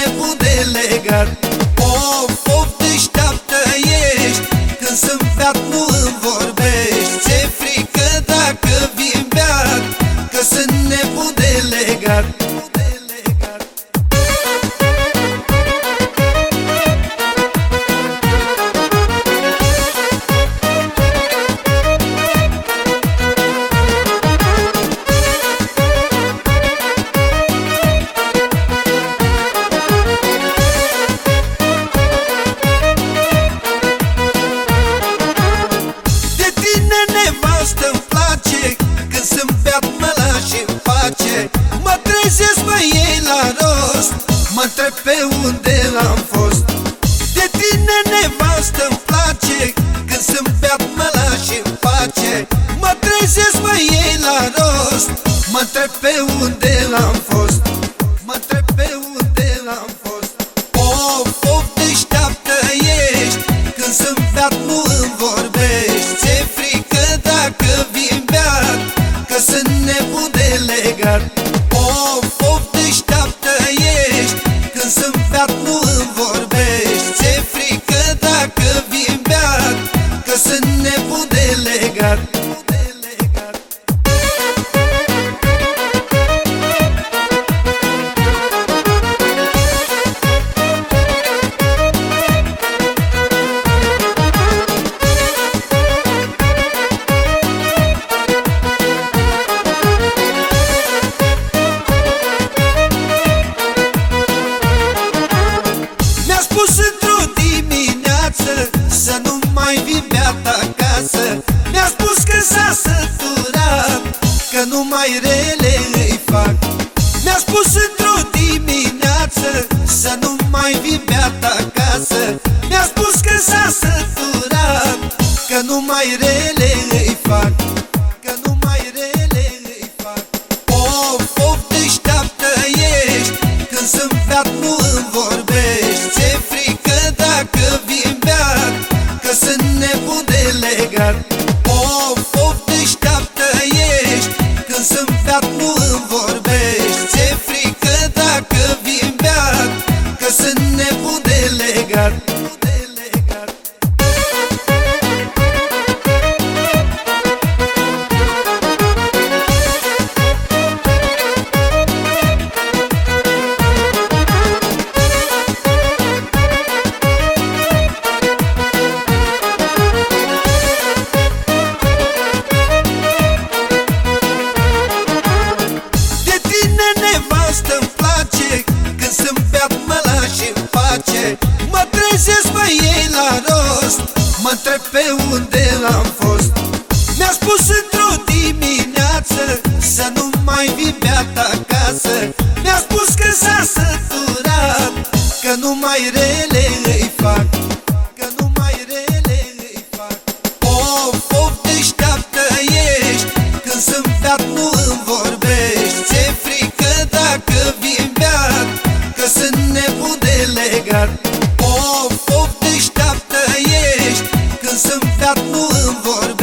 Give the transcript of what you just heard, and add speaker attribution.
Speaker 1: ne pude legat noastră pe unde am fost. De tine nevastă îmi place Când sunt beat mă lași în pace. Mă trezesc mai iei la rost. Mă întreb pe unde am fost. legat Că nu mai rele îi fac Că nu mai rele îi fac. Of, of, deșteaptă ești Când sunt beat nu îmi vorbești. Ți-e frică întreb pe unde am astea nu îmi vor